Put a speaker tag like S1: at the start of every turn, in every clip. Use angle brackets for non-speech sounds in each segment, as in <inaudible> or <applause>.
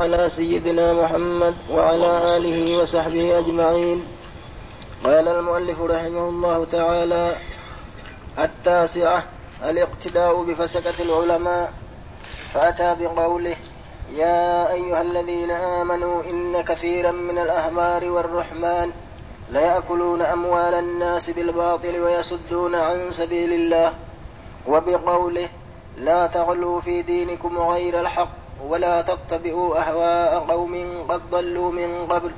S1: على سيدنا محمد وعلى آله وصحبه أجمعين. قال المؤلف رحمه الله تعالى التاسعة الاقتداء بفسكة العلماء. فأتى بقوله يا أيها الذين آمنوا إن كثيرا من الأحبار والرحمن ليأكلون أموال الناس بالباطل ويصدون عن سبيل الله. وبقوله لا تغلوا في دينكم غير الحق. ولا تتبعوا أهواء قوم قد ضلوا من قبل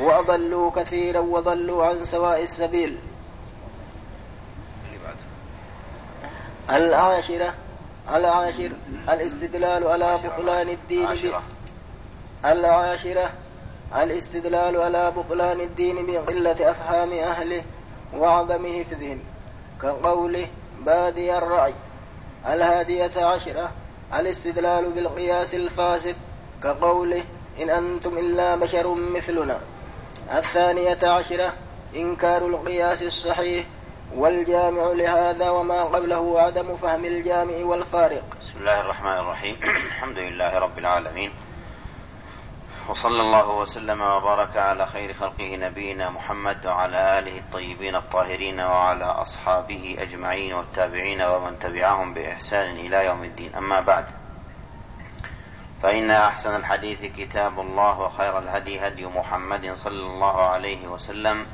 S1: وأضلوا كثيرا وضلوا عن سواء السبيل العاشرة العاشر الاستدلال على بطلان الدين العاشرة. الاستدلال على بطلان الدين بقلة أفهام أهله وعدم حفظهم كقوله بادي الرأي الهادية عشرة الاستدلال بالقياس الفاسد كقوله إن أنتم إلا بشر مثلنا. الثانية عشرة إنكار القياس الصحيح والجامع لهذا وما قبله عدم فهم الجامع والفارق.
S2: بسم الله الرحمن الرحيم. <clears throat> الحمد لله رب العالمين. وصلى الله وسلم وبارك على خير خلقه نبينا محمد وعلى آله الطيبين الطاهرين وعلى أصحابه أجمعين والتابعين ومن تبعهم بإحسان إلى يوم الدين. أما بعد فإن أحسن الحديث كتاب الله وخير الهدي هدي محمد صلى الله عليه وسلم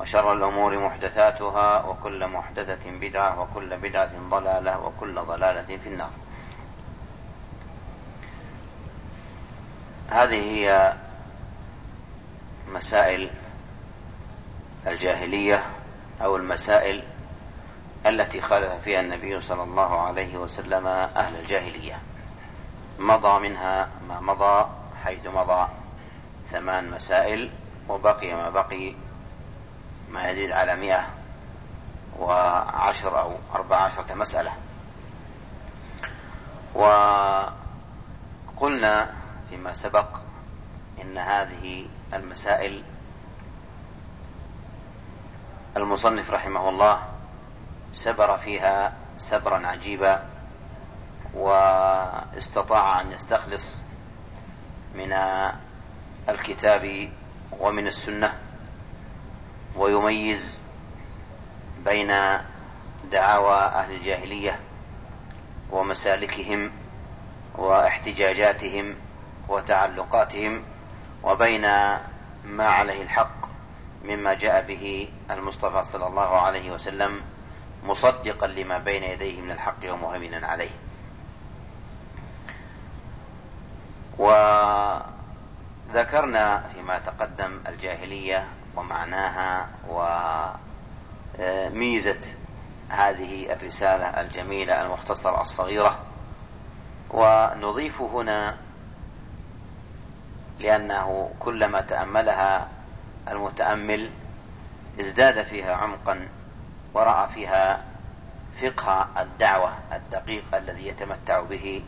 S2: وشر الأمور محدثاتها وكل محدثة بدعة وكل بدعة ضلالة وكل ضلالة في النار. هذه هي مسائل الجاهلية أو المسائل التي خالف فيها النبي صلى الله عليه وسلم أهل الجاهلية. مضى منها ما مضى حيث مضى. ثمان مسائل وبقي ما بقي ما يزيد على مئة وعشر أو أربع عشرة مسألة. وقلنا فيما سبق إن هذه المسائل المصنف رحمه الله سبر فيها سبرا عجيبا واستطاع أن يستخلص من الكتاب ومن السنة ويميز بين دعاوى أهل الجاهلية ومسالكهم واحتجاجاتهم وتعلقاتهم وبين ما عليه الحق مما جاء به المصطفى صلى الله عليه وسلم مصدقا لما بين يديه من الحق ومهيمنا عليه. وذكرنا فيما تقدم الجاهلية ومعناها وميزة هذه الرسالة الجميلة المختصرة الصغيرة. ونضيف هنا لأنه كلما تأملها المتأمل ازداد فيها عمقا ورأى فيها فقه الدعوة الدقيق الذي يتمتع به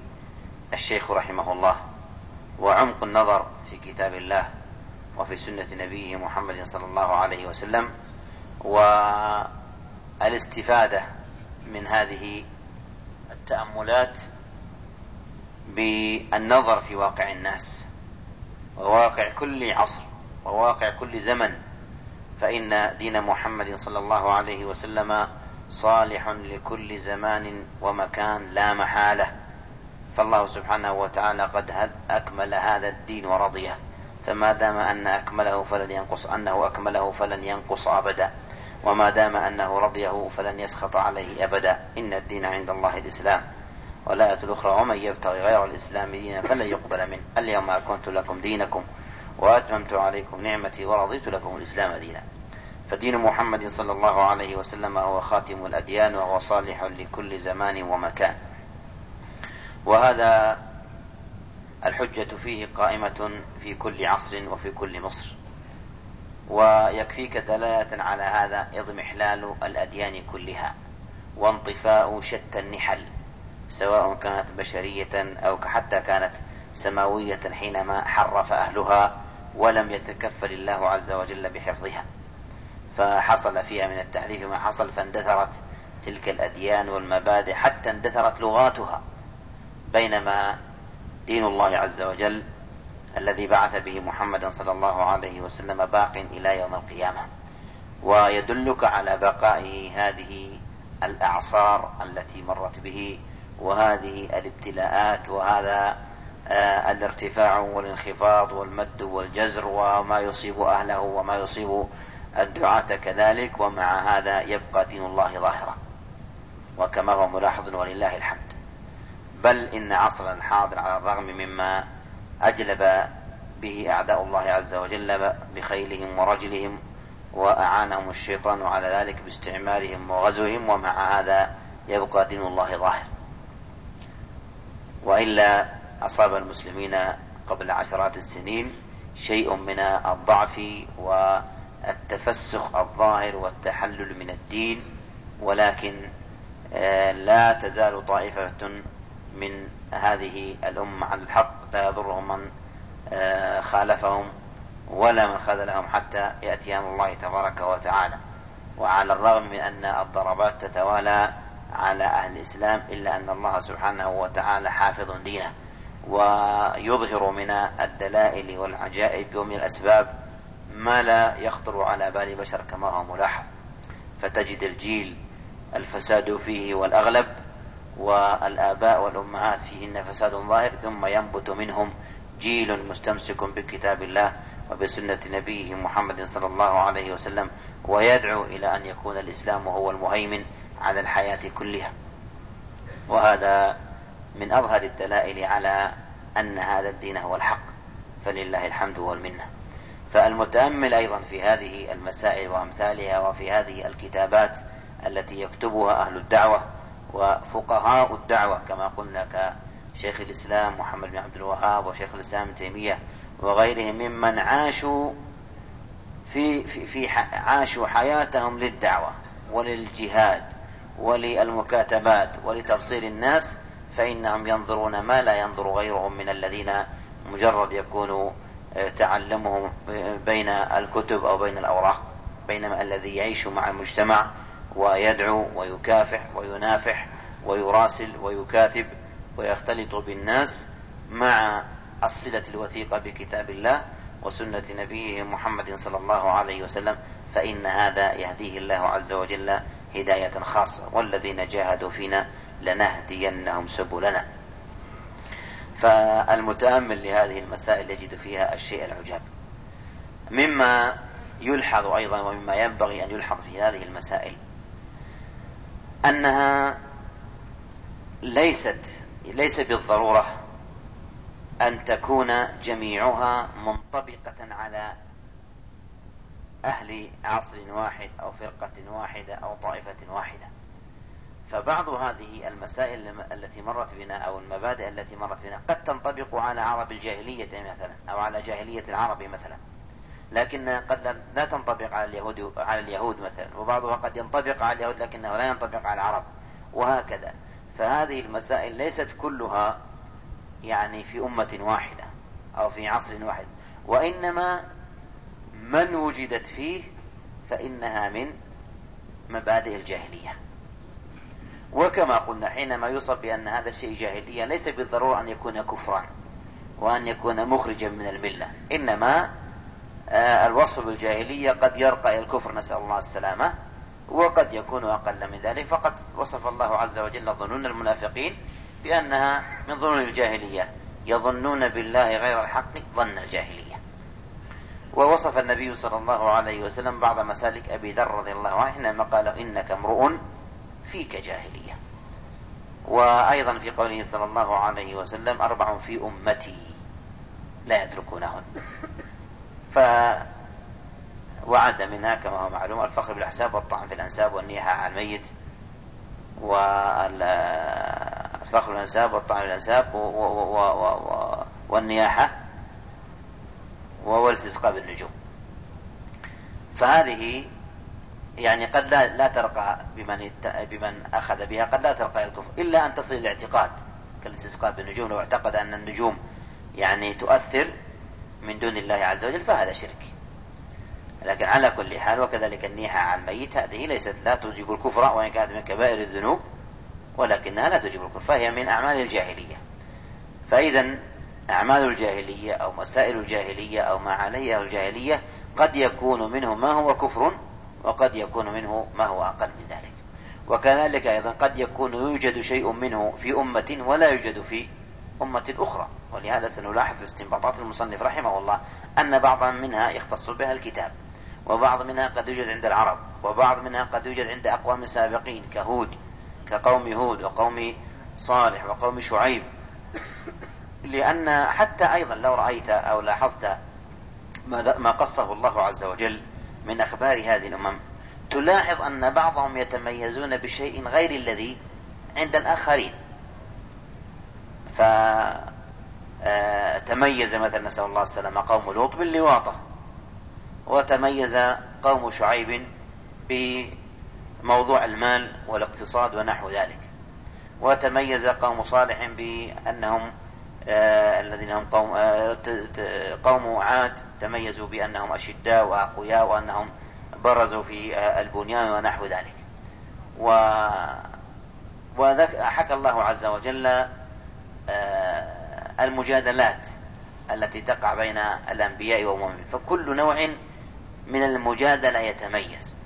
S2: الشيخ رحمه الله وعمق النظر في كتاب الله وفي سنة نبيه محمد صلى الله عليه وسلم والاستفادة من هذه التأملات بالنظر في واقع الناس. وواقع كل عصر وواقع كل زمن فإن دين محمد صلى الله عليه وسلم صالح لكل زمان ومكان لا محالة. فالله سبحانه وتعالى قد أكمل هذا الدين ورضيه. فما دام أن أكمله فلن ينقص أنه أكمله فلن ينقص أبدا. وما دام أنه رضيه فلن يسخط عليه أبدا. إن الدين عند الله الإسلام. والآية الأخرى ومن يبتغي غير الإسلام دينا فلن يقبل منه. اليوم أكملت لكم دينكم وأتممت عليكم نعمتي ورضيت لكم الإسلام دينا. فدين محمد صلى الله عليه وسلم هو خاتم الأديان وهو صالح لكل زمان ومكان. وهذا الحجة فيه قائمة في كل عصر وفي كل مصر. ويكفيك دلالة على هذا إضمحلال الأديان كلها. وانطفاء شتى النحل. سواء كانت بشرية أو حتى كانت سماوية حينما حرف أهلها ولم يتكفل الله عز وجل بحفظها. فحصل فيها من التحريف ما حصل فاندثرت تلك الأديان والمبادئ حتى اندثرت لغاتها. بينما دين الله عز وجل الذي بعث به محمدا صلى الله عليه وسلم باق إلى يوم القيامة. ويدلك على بقاء هذه الأعصار التي مرت به وهذه الابتلاءات وهذا آه، الارتفاع والانخفاض والمد والجزر وما يصيب أهله وما يصيب الدعاة كذلك ومع هذا يبقى دين الله ظاهرا. وكما هو ملاحظ ولله الحمد. بل إن عصرنا الحاضر على الرغم مما أجلب به أعداء الله عز وجل بخيلهم ورجلهم وأعانهم الشيطان على ذلك باستعمارهم وغزوهم ومع هذا يبقى دين الله ظاهر وإلا أصاب المسلمين قبل عشرات السنين شيء من الضعف والتفسخ الظاهر والتحلل من الدين ولكن آه، لا تزال طائفة من هذه الأمة على الحق. لا يضرهم من آه، خالفهم ولا من خذلهم حتى يأتي أمر الله تبارك وتعالى. وعلى الرغم من أن الضربات تتوالى على أهل الإسلام إلا أن الله سبحانه وتعالى حافظ دينه ويظهر من الدلائل والعجائب ومن الأسباب ما لا يخطر على بال بشر كما هو ملاحظ. فتجد الجيل الفساد فيه والأغلب والآباء والأمهات فيهن فساد ظاهر ثم ينبت منهم جيل مستمسك بكتاب الله وبسنة نبيه محمد صلى الله عليه وسلم ويدعو إلى أن يكون الإسلام هو المهيمن على الحياة كلها. وهذا من أظهر الدلائل على أن هذا الدين هو الحق. فلله الحمد والمنة. فالمتأمل أيضا في هذه المسائل وأمثالها وفي هذه الكتابات التي يكتبها أهل الدعوة وفقهاء الدعوة كما قلنا كشيخ الإسلام محمد بن عبد الوهاب وشيخ الإسلام ابن تيمية وغيرهم ممن عاشوا في, في, في عاشوا حياتهم للدعوة وللجهاد. وللمكاتبات ولتبصير الناس فإنهم ينظرون ما لا ينظر غيرهم من الذين مجرد يكون آه، تعلمهم بين الكتب أو بين الأوراق بينما الذي يعيش مع المجتمع ويدعو ويكافح وينافح ويراسل ويكاتب ويختلط بالناس مع الصلة الوثيقة بكتاب الله وسنة نبيه محمد صلى الله عليه وسلم فإن هذا يهديه الله عز وجل هداية خاصة والذين جاهدوا فينا لنهدينهم سبلنا. فالمتأمل لهذه المسائل يجد فيها الشيء العجاب. مما يلحظ أيضا ومما ينبغي أن يلحظ في هذه المسائل أنها ليست ليس بالضرورة أن تكون جميعها منطبقة على أهل عصر واحد أو فرقة واحدة أو طائفة واحدة. فبعض هذه المسائل التي مرت بنا أو المبادئ التي مرت بنا قد تنطبق على عرب الجاهلية مثلا أو على جاهلية العرب مثلا. لكن قد لا تنطبق على اليهود على اليهود مثلا. وبعضها قد ينطبق على اليهود لكنه لا ينطبق على العرب. وهكذا. فهذه المسائل ليست كلها يعني في أمة واحدة أو في عصر واحد. وإنما من وجدت فيه فإنها من مبادئ الجاهلية. وكما قلنا حينما يوصف بأن هذا الشيء جاهلية ليس بالضرورة أن يكون كفرا وأن يكون مخرجا من الملة إنما آه، الوصف بالجاهلية قد يرقى إلى الكفر نسأل الله السلامة وقد يكون أقل من ذلك. فقد وصف الله عز وجل ظنون المنافقين بأنها من ظنون الجاهلية. يظنون بالله غير الحق ظن الجاهلية. ووصف النبي صلى الله عليه وسلم بعض مسالك أبي ذر رضي الله عنه حينما قال إنك امرؤ فيك جاهلية. وأيضا في قوله صلى الله عليه وسلم أربع في أمتي لا يتركونهن. ف وعد منها كما هو معلوم الفخر بالأحساب والطعن في الأنساب والنياحة على الميت. والفخر بالأنساب والطعن في الأنساب والنياحة والاستسقاء بالنجوم. فهذه يعني قد لا لا ترقى بمن بمن أخذ بها قد لا ترقى إلى الكفر إلا أن تصل إلى الاعتقاد كالاستسقاء بالنجوم. لو اعتقد أن النجوم يعني تؤثر من دون الله عز وجل فهذا شرك. لكن على كل حال وكذلك النيحة على الميت هذه ليست لا توجب الكفر وإن كانت من كبائر الذنوب ولكنها لا توجب الكفر فهي من أعمال الجاهلية. فإذا أعمال الجاهلية أو مسائل الجاهلية أو ما عليها الجاهلية قد يكون منه ما هو كفر وقد يكون منه ما هو أقل من ذلك. وكذلك أيضا قد يكون يوجد شيء منه في أمة ولا يوجد في أمة أخرى. ولهذا سنلاحظ في استنباطات المصنف رحمه الله أن بعضا منها يختص بها الكتاب وبعض منها قد يوجد عند العرب وبعض منها قد يوجد عند أقوام سابقين كهود كقوم هود وقوم صالح وقوم شعيب. لأن حتى أيضا لو رأيت أو لاحظت ما قصه الله عز وجل من أخبار هذه الأمم تلاحظ أن بعضهم يتميزون بشيء غير الذي عند الآخرين. فتميز مثلا نسأل الله السلامة قوم لوط باللواطة. وتميز قوم شعيب بموضوع المال والاقتصاد ونحو ذلك. وتميز قوم صالح بأنهم آه الذين هم قوم آه قوم عاد تميزوا بأنهم أشداء وأقوياء وأنهم برزوا في آه البنيان ونحو ذلك. و وحكى الله عز وجل آه، المجادلات التي تقع بين الأنبياء والمؤمنين. فكل نوع من المجادلة يتميز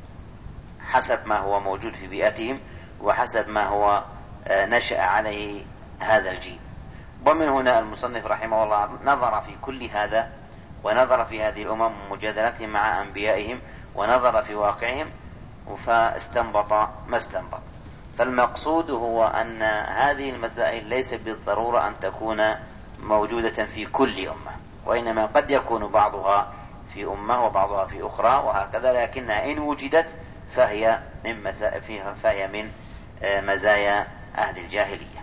S2: حسب ما هو موجود في بيئتهم وحسب ما هو آه، نشأ عليه هذا الجيل. ومن هنا المصنف رحمه الله نظر في كل هذا ونظر في هذه الأمم ومجادلتهم مع أنبيائهم ونظر في واقعهم فاستنبط ما استنبط. فالمقصود هو أن هذه المسائل ليس بالضرورة أن تكون موجودة في كل أمة وإنما قد يكون بعضها في أمة وبعضها في أخرى وهكذا لكنها إن وجدت فهي من مسا... فيها فهي من آه، مزايا أهل الجاهلية.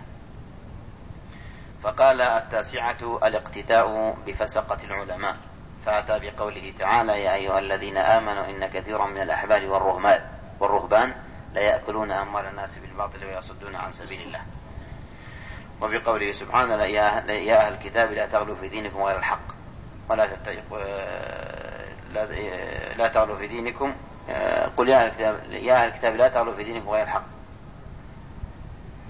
S2: فقال التاسعة الاقتداء بفسقة العلماء. فأتى بقوله تعالى يا أيها الذين آمنوا إن كثيرا من الأحبار والرهبان والرهبان لا يأكلون أموال الناس بالباطل ويصدون عن سبيل الله. وبقوله سبحانه يا أهل الكتاب لا تغلوا في دينكم غير الحق. ولا تتقوا لا, لا تغلوا في دينكم قل يا أهل الكتاب يا أهل الكتاب لا تغلوا في دينكم غير الحق.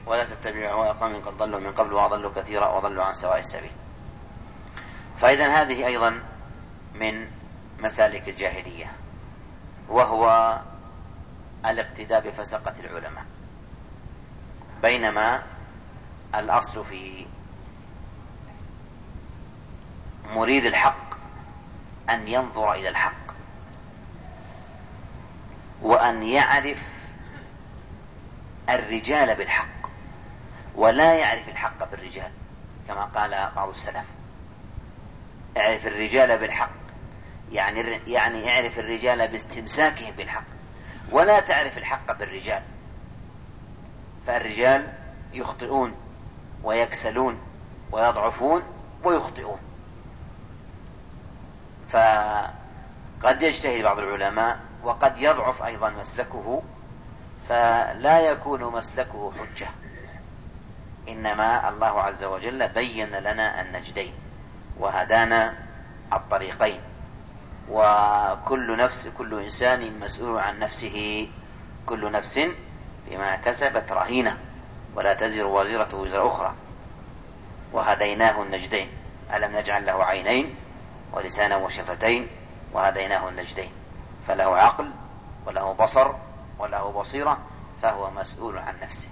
S2: ولا تتبعوا أهواء قوم قد ضلوا من قبل وأضلوا كثيرا وضلوا عن سواء السبيل. فإذا هذه أيضا من مسالك الجاهلية وهو الاقتداء بفسقة العلماء. بينما الأصل في مريد الحق أن ينظر إلى الحق وأن يعرف الرجال بالحق. ولا يعرف الحق بالرجال كما قال بعض السلف. اعرف الرجال بالحق يعني يعني اعرف الرجال باستمساكهم بالحق ولا تعرف الحق بالرجال. فالرجال يخطئون ويكسلون ويضعفون ويخطئون. فقد يجتهد بعض العلماء وقد يضعف أيضا مسلكه فلا يكون مسلكه حجة. إنما الله عز وجل بين لنا النجدين وهدانا الطريقين. وكل نفس كل إنسان مسؤول عن نفسه. كل نفس بما كسبت رهينة. ولا تزر وازرة وزر أخرى. وهديناه النجدين. ألم نجعل له عينين ولسانا وشفتين؟ وهديناه النجدين. فله عقل وله بصر وله بصيرة فهو مسؤول عن نفسه.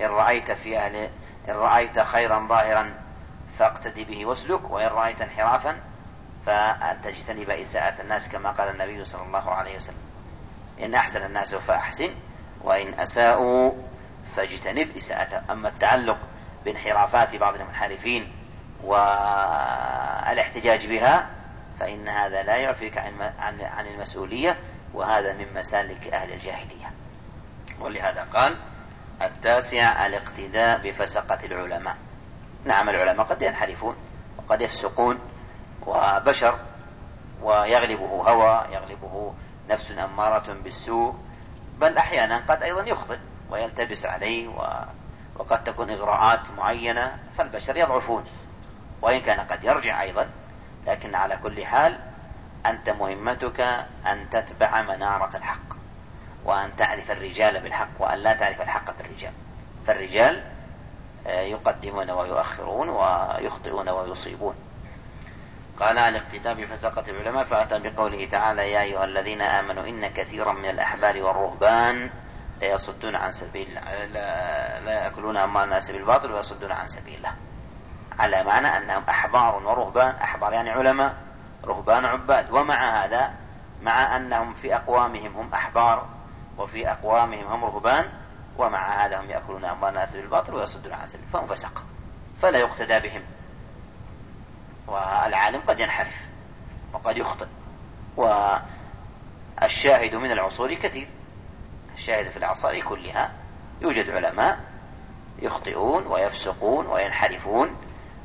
S2: إن رأيت في أهل إن رأيت خيرا ظاهرا فاقتدي به واسلك وإن رأيت انحرافا فأن تجتنب إساءة الناس كما قال النبي صلى الله عليه وسلم. إن أحسن الناس فأحسن وإن أساءوا فاجتنب إساءته أما التعلق بانحرافات بعض المنحرفين والاحتجاج بها فإن هذا لا يعفيك عن المسؤولية وهذا من مسالك أهل الجاهلية. ولهذا قال التاسع الاقتداء بفسقة العلماء. نعم العلماء قد ينحرفون وقد يفسقون وبشر ويغلبه هوى يغلبه نفس أمارة بالسوء بل أحيانا قد أيضا يخطئ ويلتبس عليه و... وقد تكون إغراءات معينة فالبشر يضعفون. وإن كان قد يرجع أيضا لكن على كل حال أنت مهمتك أن تتبع منارة الحق. وأن تعرف الرجال بالحق وأن لا تعرف الحق بالرجال فالرجال يقدمون ويؤخرون ويخطئون ويصيبون. قال الاقتداء بفسقة العلماء فأتى بقوله تعالى يا أيها الذين آمنوا إن كثيرا من الأحبار والرهبان ليصدون عن سبيل لا, لا يأكلون أموال الناس بالباطل ويصدون عن سبيل الله. على معنى أنهم أحبار ورهبان أحبار يعني علماء رهبان عباد. ومع هذا مع أنهم في أقوامهم هم أحبار وفي أقوامهم هم رهبان ومع هذا هم يأكلون أموال الناس بالباطل ويصدون عن سبيل فهم فسق فلا يقتدى بهم. والعالم قد ينحرف وقد يخطئ والشاهد من العصور كثير. الشاهد في الأعصار كلها يوجد علماء يخطئون ويفسقون وينحرفون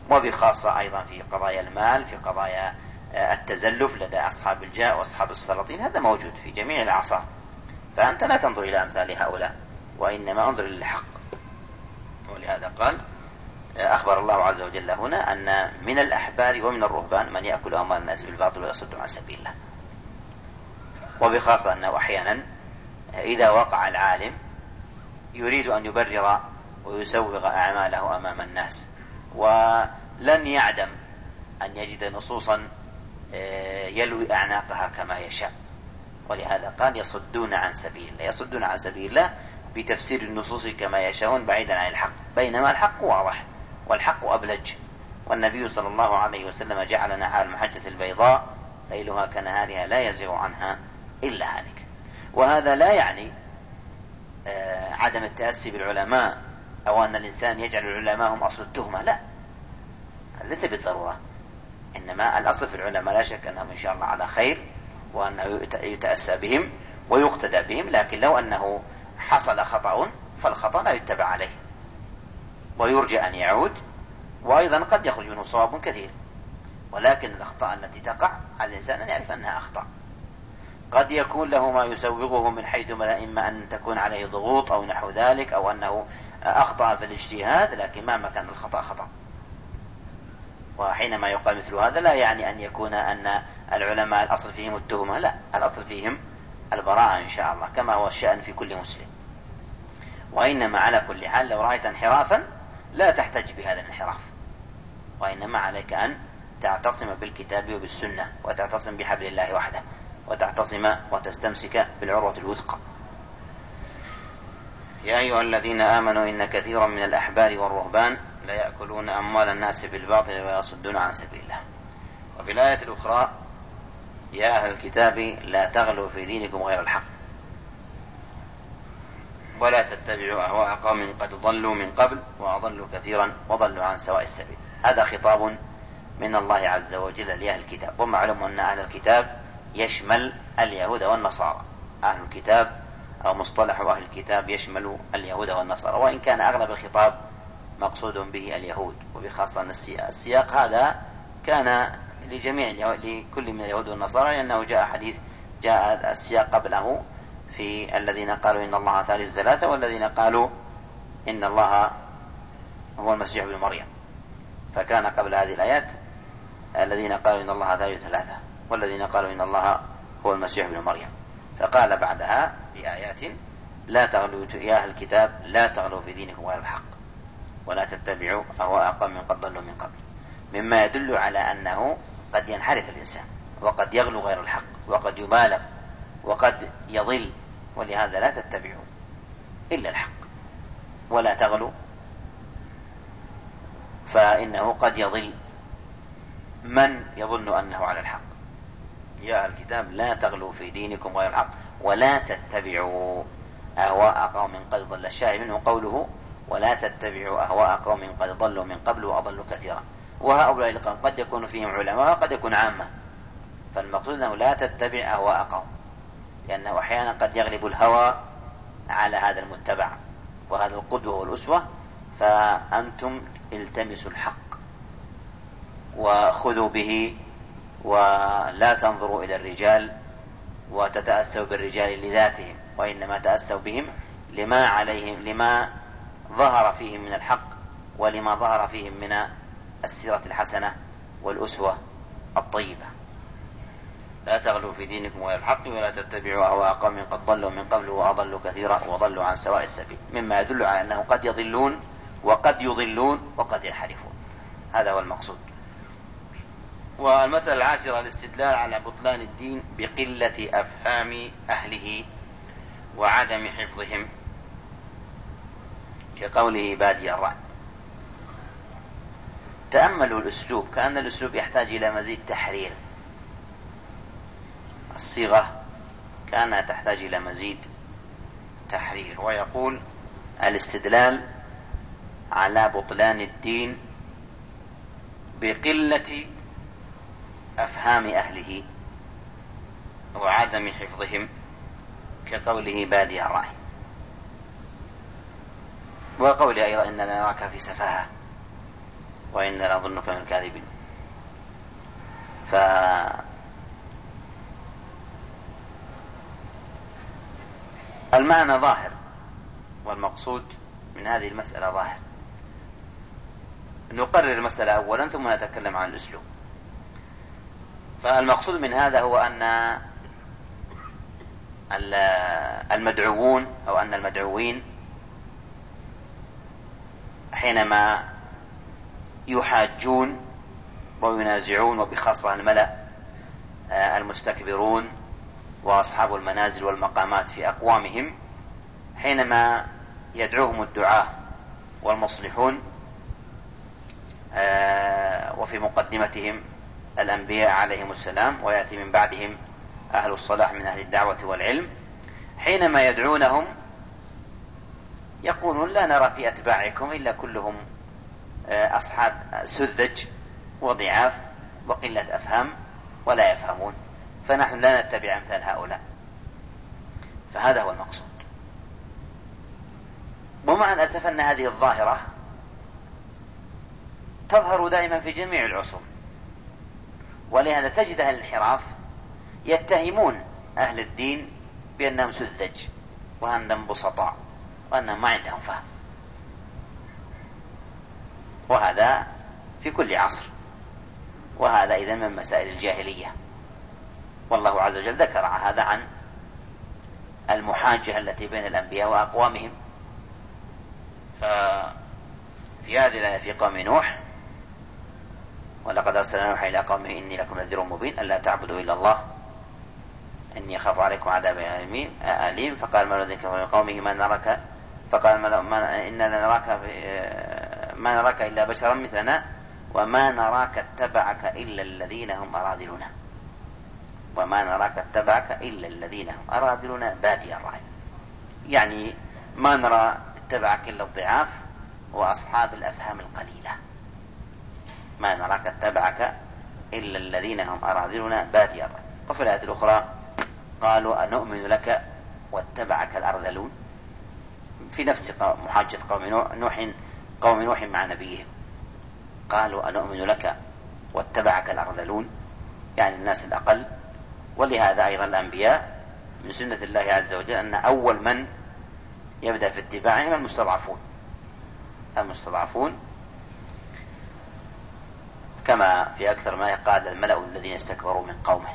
S2: وبخاصة أيضا في قضايا المال في قضايا التزلف لدى أصحاب الجاه وأصحاب السلاطين هذا موجود في جميع الأعصار. فأنت لا تنظر إلى أمثال هؤلاء وإنما انظر للحق ولهذا قال أخبر الله عز وجل هنا أن من الأحبار ومن الرهبان من يأكل أموال الناس بالباطل ويصد عن سبيل الله. وبخاصة أنه أحيانا إذا وقع العالم يريد أن يبرر ويسوغ أعماله أمام الناس ولن يعدم أن يجد نصوصا آه، يلوي أعناقها كما يشاء. ولهذا قال يصدون عن سبيل الله. يصدون عن سبيل الله بتفسير النصوص كما يشاءون بعيدا عن الحق. بينما الحق واضح والحق أبلج. والنبي صلى الله عليه وسلم جعلنا على المحجة البيضاء ليلها كنهارها لا يزغ عنها إلا هالك. وهذا لا يعني آه، عدم التأسي بالعلماء أو أن الإنسان يجعل العلماء هم أصل التهمة. لا. ليس بالضرورة. إنما الأصل في العلماء لا شك أنهم إن شاء الله على خير. وأنه يتأسى بهم ويقتدى بهم لكن لو أنه حصل خطأ فالخطأ لا يتبع عليه. ويرجى أن يعود وأيضا قد يخرج منه صواب كثير. ولكن الأخطاء التي تقع على الإنسان أن يعرف أنها أخطاء. قد يكون له ما يسوغه من حيث إما أن تكون عليه ضغوط أو نحو ذلك أو أنه أخطأ في الاجتهاد لكن مهما كان الخطأ خطأ. وحينما يقال مثل هذا لا يعني أن يكون أن العلماء الأصل فيهم التهمة. لا الأصل فيهم البراءة إن شاء الله كما هو الشأن في كل مسلم. وإنما على كل حال لو رأيت انحرافا لا تحتج بهذا الانحراف. وإنما عليك أن تعتصم بالكتاب وبالسنة وتعتصم بحبل الله وحده وتعتصم وتستمسك بالعروة الوثقى. يا أيها الذين آمنوا إن كثيرا من الأحبار والرهبان ليأكلون أموال الناس بالباطل ويصدون عن سبيل الله. وفي الآية الأخرى يا أهل الكتاب لا تغلوا في دينكم غير الحق. ولا تتبعوا أهواء قوم قد ضلوا من قبل وأضلوا كثيرا وضلوا عن سواء السبيل. هذا خطاب من الله عز وجل لأهل الكتاب. ومعلوم أن أهل الكتاب يشمل اليهود والنصارى. أهل الكتاب أو مصطلح أهل الكتاب يشمل اليهود والنصارى. وإن كان أغلب الخطاب مقصود به اليهود وبخاصة السياق. هذا كان لجميع لكل من اليهود والنصارى لأنه جاء حديث جاء السياق قبله في الذين قالوا إن الله ثالث ثلاثة والذين قالوا إن الله هو المسيح ابن مريم. فكان قبل هذه الآيات الذين قالوا إن الله ثالث ثلاثة والذين قالوا إن الله هو المسيح ابن مريم. فقال بعدها بآيات لا تغلوا يا أهل الكتاب لا تغلوا في دينكم غير الحق ولا تتبعوا أهواء قوم قد ضلوا من قبل. مما يدل على أنه قد ينحرف الإنسان وقد يغلو غير الحق وقد يبالغ وقد يضل ولهذا لا تتبعوا إلا الحق ولا تغلوا فإنه قد يضل من يظن أنه على الحق. يا أهل الكتاب لا تغلوا في دينكم غير الحق ولا تتبعوا أهواء قوم قد ضل. الشاهد منه قوله ولا تتبعوا أهواء قوم قد ضلوا من قبل وأضلوا كثيرا. وهؤلاء القوم قد يكون فيهم علماء وقد يكون عامة. فالمقصود أنه لا تتبع أهواء قوم لأنه أحيانا قد يغلب الهوى على هذا المتبع وهذا القدوة والأسوة فأنتم التمسوا الحق وخذوا به ولا تنظروا إلى الرجال وتتأسوا بالرجال لذاتهم وإنما تأسوا بهم لما عليهم لما ظهر فيهم من الحق ولما ظهر فيهم من السيرة الحسنة والأسوة الطيبة. لا تغلوا في دينكم غير الحق ولا تتبعوا أهواء قوم قد ضلوا من قبل وأضلوا كثيرا وضلوا عن سواء السبيل. مما يدل على أنه قد يضلون وقد يضلون وقد ينحرفون. هذا هو المقصود. والمسألة العاشرة الاستدلال على بطلان الدين بقلة أفهام أهله وعدم حفظهم. كقوله بادي الرأي. تأملوا الأسلوب. كأن الأسلوب يحتاج إلى مزيد تحرير. الصيغة كأنها تحتاج إلى مزيد تحرير. ويقول الاستدلال على بطلان الدين بقلة أفهام أهله وعدم حفظهم كقوله بادي الرأي. وقوله أيضا إننا نراك في سفاهة. وإنا لنظنك من الكاذبين. ف المعنى ظاهر والمقصود من هذه المسألة ظاهر. نقرر المسألة أولا ثم نتكلم عن الأسلوب. فالمقصود من هذا هو أن المدعوون أو أن المدعوين حينما يحاجون وينازعون وبخاصة الملأ آه، المستكبرون وأصحاب المنازل والمقامات في أقوامهم حينما يدعوهم الدعاة والمصلحون آه، وفي مقدمتهم الأنبياء عليهم السلام ويأتي من بعدهم أهل الصلاح من أهل الدعوة والعلم حينما يدعونهم يقولون لا نرى في أتباعكم إلا كلهم أصحاب سذج وضعاف وقلة أفهام ولا يفهمون فنحن لا نتبع أمثال هؤلاء. فهذا هو المقصود. ومع الأسف أن هذه الظاهرة تظهر دائما في جميع العصور ولهذا تجد أهل الانحراف يتهمون أهل الدين بأنهم سذج وأنهم بسطاء وأنهم ما عندهم فهم. وهذا في كل عصر. وهذا إذا من مسائل الجاهلية. والله عز وجل ذكر هذا عن المحاجة التي بين الأنبياء وأقوامهم. ففي هذه الآية في قوم نوح ولقد أرسلنا نوحا إلى قومه إني لكم نذير مبين ألا تعبدوا إلا الله إني أخاف عليكم عذاب أليم. فقال كفروا من قومه ما نراك فقال ما إنا لنراك ما نراك إلا بشرا مثلنا وما نراك اتبعك إلا الذين هم أراذلنا وما نراك اتبعك إلا الذين هم أراذلنا بادي الرأي. يعني ما نرى اتبعك إلا الضعاف وأصحاب الأفهام القليلة. ما نراك اتبعك إلا الذين هم أراذلنا بادي الرأي. وفي الآية الأخرى قالوا أنؤمن لك واتبعك الأرذلون. في نفس محاجة قوم نوح قوم نوح مع نبيهم. قالوا أنؤمن لك واتبعك الأرذلون يعني الناس الأقل. ولهذا أيضا الأنبياء من سنة الله عز وجل أن أول من يبدأ في اتباعهم المستضعفون. المستضعفون كما في أكثر ما قال الملأ الذين استكبروا من قومه.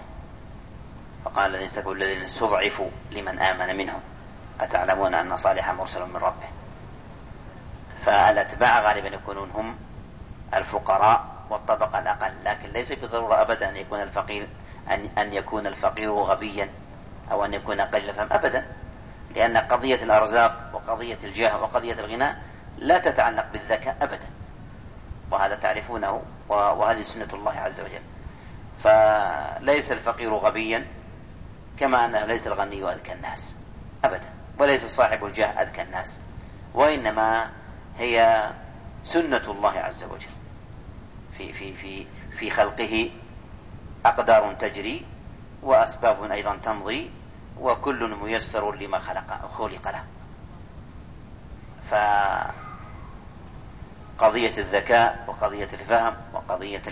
S2: فقال الذين استكبروا الذين استضعفوا لمن آمن منهم. أتعلمون أن صالحا مرسل من ربه. فالأتباع غالبا يكونون هم الفقراء والطبقة الأقل. لكن ليس بالضرورة أبدا أن يكون الفقير أن أن يكون الفقير غبيا أو أن يكون قليل الفهم أبدا لأن قضية الأرزاق وقضية الجاه وقضية الغنى لا تتعلق بالذكاء أبدا. وهذا تعرفونه وهذه سنة الله عز وجل. فليس الفقير غبيا كما أنه ليس الغني أذكى الناس. أبدا. وليس صاحب الجاه أذكى الناس. وإنما هي سنة الله عز وجل. في في في في خلقه أقدار تجري وأسباب أيضا تمضي وكل ميسر لما خلق خلق له. فقضية الذكاء وقضية الفهم وقضية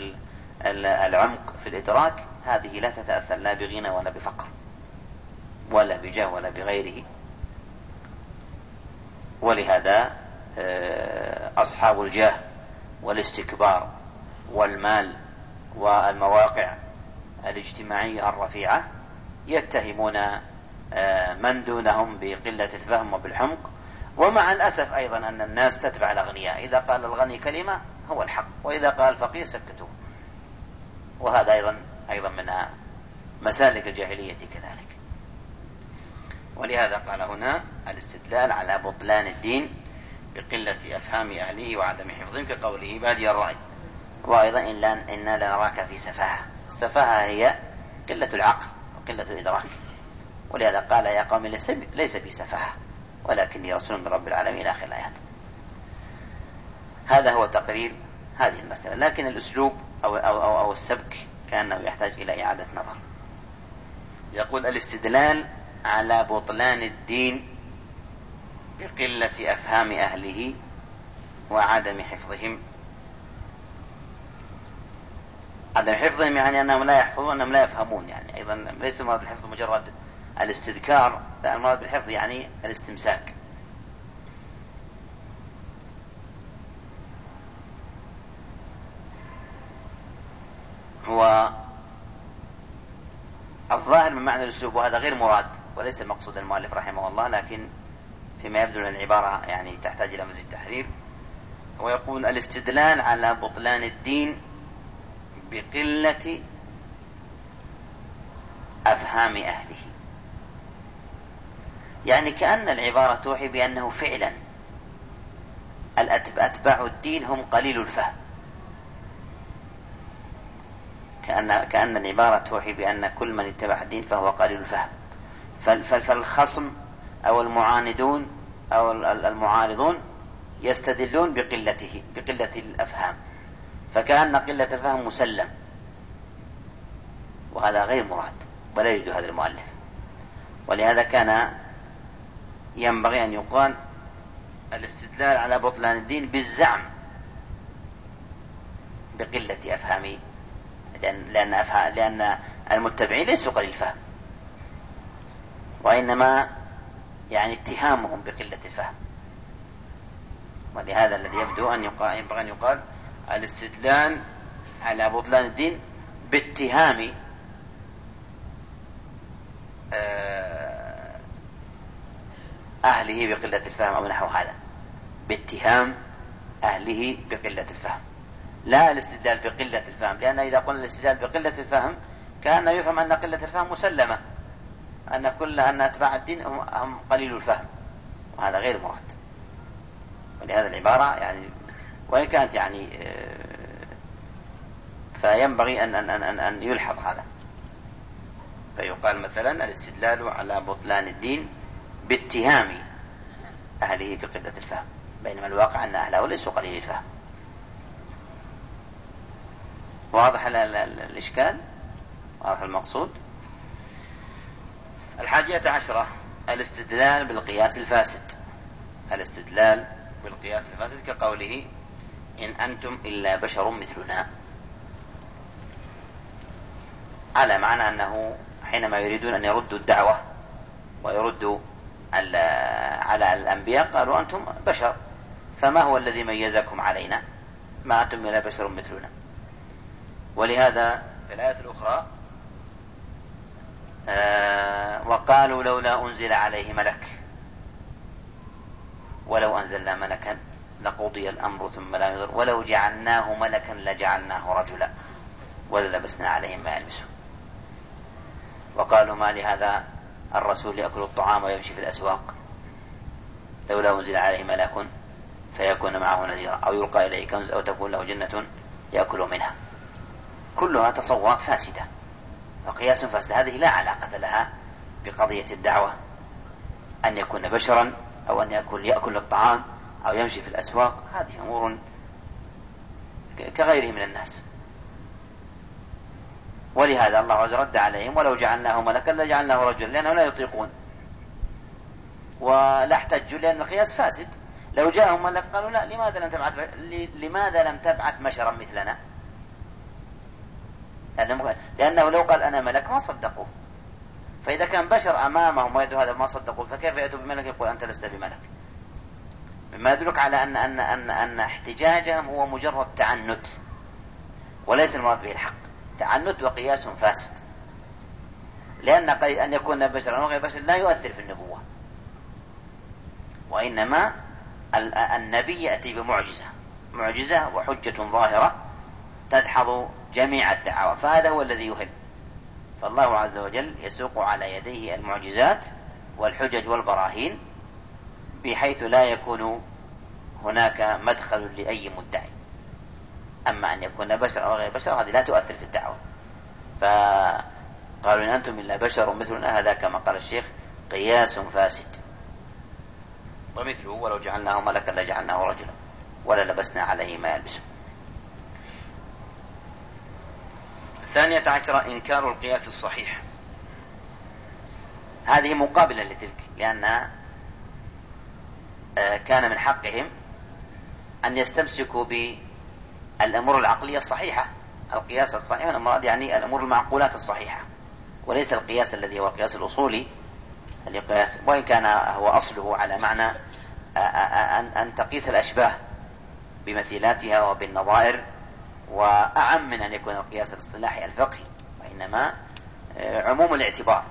S2: العمق في الإدراك هذه لا تتأثر لا بغنى ولا بفقر ولا بجاه ولا بغيره. ولهذا أصحاب الجاه والاستكبار والمال والمواقع الاجتماعية الرفيعة يتهمون آه، من دونهم بقلة الفهم وبالحمق. ومع الأسف أيضا أن الناس تتبع الأغنياء. إذا قال الغني كلمة هو الحق وإذا قال الفقير سكتوه. وهذا أيضا أيضا من مسالك الجاهلية كذلك. ولهذا قال هنا الاستدلال على بطلان الدين بقلة أفهام أهله وعدم حفظهم كقوله بادي الرأي. وأيضا إن إنا لنراك في سفاهة. السفاهة هي قلة العقل وقلة الإدراك. ولهذا قال يا قوم ليس ليس بي سفاهة. ولكني رسول من رب العالمين إلى آخر الآيات. هذا هو تقرير هذه المسألة. لكن الأسلوب أو, أو, أو, أو السبك كأنه يحتاج إلى إعادة نظر. يقول الاستدلال على بطلان الدين بقلة أفهام أهله وعدم حفظهم. عدم حفظهم يعني أنهم لا يحفظون أنهم لا يفهمون يعني. أيضا ليس مراد الحفظ مجرد الاستذكار لا المراد بالحفظ يعني الاستمساك. هو الظاهر من معنى الأسلوب وهذا غير مراد وليس مقصود المؤلف رحمه الله لكن فيما يبدو أن العبارة يعني تحتاج إلى مزيد تحرير. ويقول الاستدلال على بطلان الدين بقلة أفهام أهله. يعني كأن العبارة توحي بأنه فعلا أتباع الدين هم قليل الفهم. كأن كأن العبارة توحي بأن كل من اتبع الدين فهو قليل الفهم. فالخصم أو المعاندون أو المعارضون يستدلون بقلته بقلة الأفهام. فكأن قلة الفهم مسلم. وهذا غير مراد ولا يريد هذا المؤلف ولهذا كان ينبغي أن يقال الاستدلال على بطلان الدين بالزعم بقلة أفهام لأن لأن, لأن المتبعين ليسوا قليل الفهم. وإنما يعني اتهامهم بقلة الفهم. ولهذا الذي يبدو أن ينبغي أن يقال الاستدلال على بطلان الدين باتهام آه، أهله بقلة الفهم أو نحو هذا. باتهام أهله بقلة الفهم. لا الاستدلال بقلة الفهم لأن إذا قلنا الاستدلال بقلة الفهم كان يفهم أن قلة الفهم مسلمة. أن كل أن أتباع الدين هم قليل الفهم. وهذا غير مراد. ولهذا العبارة يعني وإن كانت يعني آه، فينبغي أن أن أن أن يلحظ هذا. فيقال مثلا الاستدلال على بطلان الدين باتهام أهله بقلة الفهم. بينما الواقع أن أهله ليسوا قليل الفهم. واضح الإشكال؟ واضح المقصود؟ الحادية عشرة الاستدلال بالقياس الفاسد. الاستدلال بالقياس الفاسد كقوله إن أنتم إلا بشر مثلنا على معنى أنه حينما يريدون أن يردوا الدعوة ويردوا على الأنبياء قالوا أنتم بشر فما هو الذي ميزكم علينا؟ ما أنتم إلا بشر مثلنا. ولهذا في الآية الأخرى آه وقالوا لولا أنزل عليه ملك. ولو أنزلنا ملكا لقضي الأمر ثم لا ينظر ولو جعلناه ملكا لجعلناه رجلا وللبسنا عليهم ما يلبسون. وقالوا ما لهذا الرسول يأكل الطعام ويمشي في الأسواق. لولا أنزل عليه ملك فيكون معه نذيرا. أو يلقى إليه كنز أو تكون له جنة يأكل منها. كلها تصورات فاسدة. وقياس فاسد. هذه لا علاقة لها بقضية الدعوة أن يكون بشرا أو أن يكون يأكل الطعام أو يمشي في الأسواق. هذه أمور كغيره من الناس. ولهذا الله عز رد عليهم ولو جعلناه ملكا لجعلناه رجلا لأنه لا يطيقون. ولا احتجوا لأن القياس فاسد. لو جاءهم ملك قالوا لا لماذا لم تبعث لماذا لم تبعث بشرا مثلنا؟ لأنه لو قال أنا ملك ما صدقوه. فإذا كان بشر أمامهم ويدعو هذا ما صدقوه فكيف يأتوا بملك؟ يقول أنت لست بملك. مما يدلك على أن أن أن أن احتجاجهم هو مجرد تعنت وليس المراد به الحق. تعنت وقياس فاسد. لأن أن يكون بشرا وغير بشر لا يؤثر في النبوة. وإنما النبي يأتي بمعجزة. معجزة وحجة ظاهرة تدحض جميع الدعوة فهذا هو الذي يهم. فالله عز وجل يسوق على يديه المعجزات والحجج والبراهين بحيث لا يكون هناك مدخل لأي مدعي. أما أن يكون بشر أو غير بشر هذه لا تؤثر في الدعوة. فقالوا إن أنتم إلا بشر مثلنا هذا كما قال الشيخ قياس فاسد. ومثله ولو جعلناه ملكا لجعلناه رجلا ولا لبسنا عليه ما يلبسه الثانية عشرة إنكار القياس الصحيح. هذه مقابلة لتلك لأنها آه، كان من حقهم أن يستمسكوا بالأمور العقلية الصحيحة. القياس الصحيح المراد يعني الأمور المعقولات الصحيحة وليس القياس الذي هو القياس الأصولي. القياس وإن كان هو أصله على معنى أن تقيس الأشباه بمثيلاتها وبالنظائر. وأعم من أن يكون القياس الاصطلاحي الفقهي وإنما عموم الاعتبار.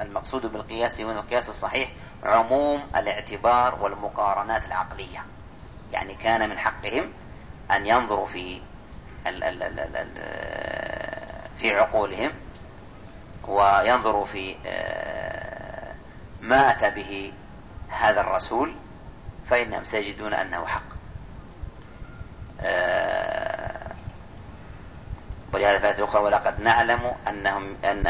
S2: المقصود بالقياس هو القياس الصحيح عموم الاعتبار والمقارنات العقلية. يعني كان من حقهم أن ينظروا في ال ال ال في عقولهم وينظروا في ما أتى به هذا الرسول فإنهم سيجدون أنه حق. ولهذا في الأخرى ولقد نعلم أنهم أن